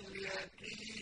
اليقين